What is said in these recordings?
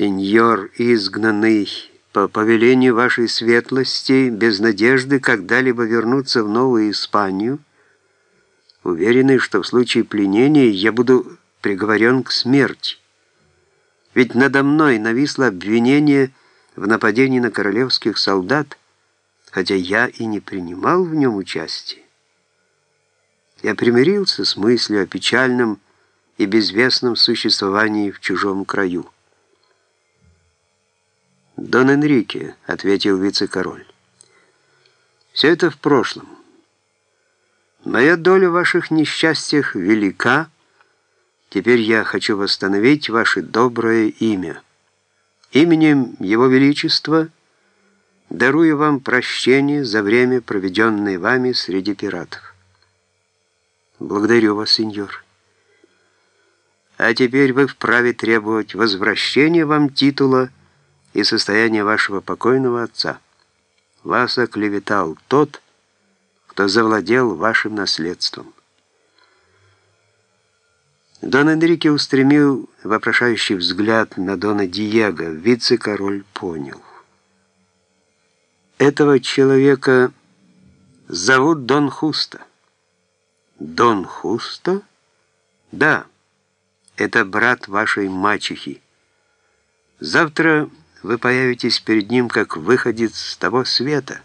«Сеньор изгнанный, по повелению вашей светлости, без надежды когда-либо вернуться в Новую Испанию, уверенный, что в случае пленения я буду приговорен к смерти. Ведь надо мной нависло обвинение в нападении на королевских солдат, хотя я и не принимал в нем участия. Я примирился с мыслью о печальном и безвестном существовании в чужом краю. «Дон Энрике», — ответил вице-король, — «все это в прошлом. Моя доля в ваших несчастьях велика, теперь я хочу восстановить ваше доброе имя. Именем Его Величества дарую вам прощение за время, проведенное вами среди пиратов. Благодарю вас, сеньор. А теперь вы вправе требовать возвращения вам титула и состояние вашего покойного отца. Вас оклеветал тот, кто завладел вашим наследством. Дон Энрике устремил вопрошающий взгляд на Дона Диего. Вице-король понял. Этого человека зовут Дон Хуста. Дон Хуста? Да, это брат вашей мачехи. Завтра вы появитесь перед ним как выходец с того света,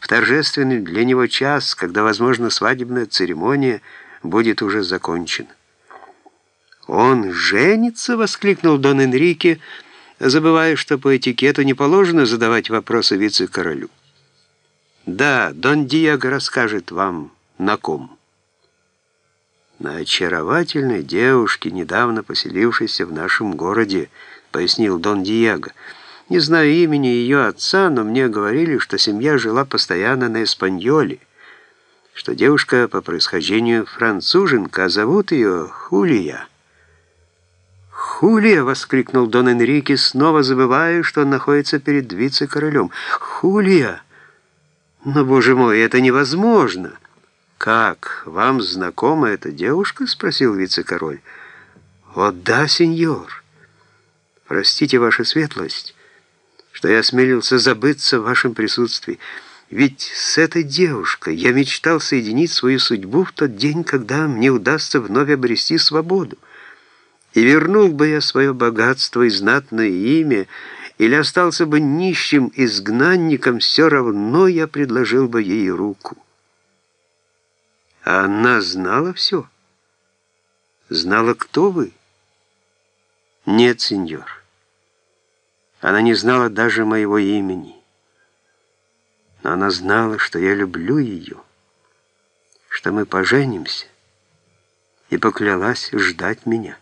в торжественный для него час, когда, возможно, свадебная церемония будет уже закончена. «Он женится?» — воскликнул Дон Энрике, забывая, что по этикету не положено задавать вопросы вице-королю. «Да, Дон Диего расскажет вам, на ком». «На очаровательной девушке, недавно поселившейся в нашем городе», — пояснил Дон Диего, — не знаю имени ее отца, но мне говорили, что семья жила постоянно на Эспаньоле, что девушка по происхождению француженка, а зовут ее Хулия. «Хулия!» — воскликнул Дон Энрике, снова забывая, что он находится перед вице-королем. «Хулия! Но, боже мой, это невозможно!» «Как? Вам знакома эта девушка?» — спросил вице-король. «О, да, сеньор! Простите, ваша светлость!» Что я осмелился забыться в вашем присутствии. Ведь с этой девушкой я мечтал соединить свою судьбу в тот день, когда мне удастся вновь обрести свободу. И вернул бы я свое богатство и знатное имя, или остался бы нищим изгнанником, все равно я предложил бы ей руку. А она знала все. Знала, кто вы? Нет, сеньор. Она не знала даже моего имени. Но она знала, что я люблю ее, что мы поженимся, и поклялась ждать меня.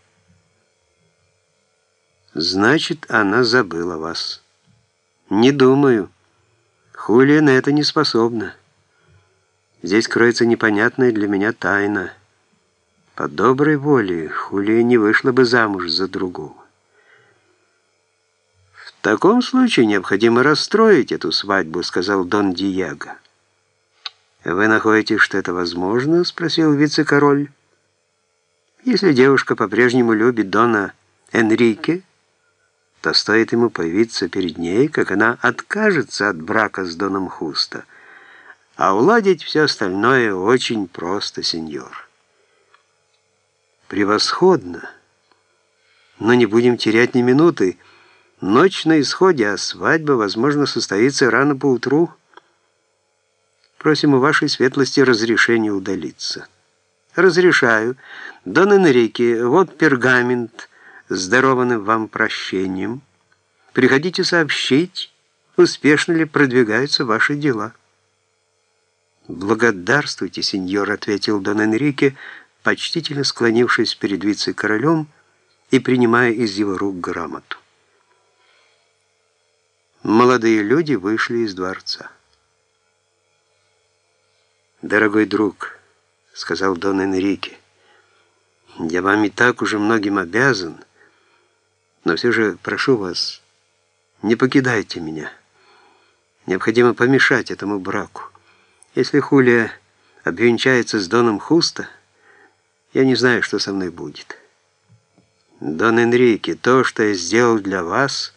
Значит, она забыла вас. Не думаю. Хулия на это не способна. Здесь кроется непонятная для меня тайна. По доброй воле Хулия не вышла бы замуж за другого. «В таком случае необходимо расстроить эту свадьбу», — сказал Дон Диего. «Вы находите, что это возможно?» — спросил вице-король. «Если девушка по-прежнему любит Дона Энрике, то стоит ему появиться перед ней, как она откажется от брака с Доном Хуста. А уладить все остальное очень просто, сеньор». «Превосходно! Но не будем терять ни минуты». Ночь на исходе, а свадьба, возможно, состоится рано поутру. Просим у вашей светлости разрешения удалиться. Разрешаю. Дон Энрике, вот пергамент с вам прощением. Приходите сообщить, успешно ли продвигаются ваши дела. «Благодарствуйте, сеньор», — ответил Дон Энрике, почтительно склонившись перед вице-королем и принимая из его рук грамоту. Молодые люди вышли из дворца. «Дорогой друг», — сказал Дон Энрике, — «я вам и так уже многим обязан, но все же прошу вас, не покидайте меня. Необходимо помешать этому браку. Если Хулия обвенчается с Доном Хуста, я не знаю, что со мной будет». Дон Энрике, то, что я сделал для вас,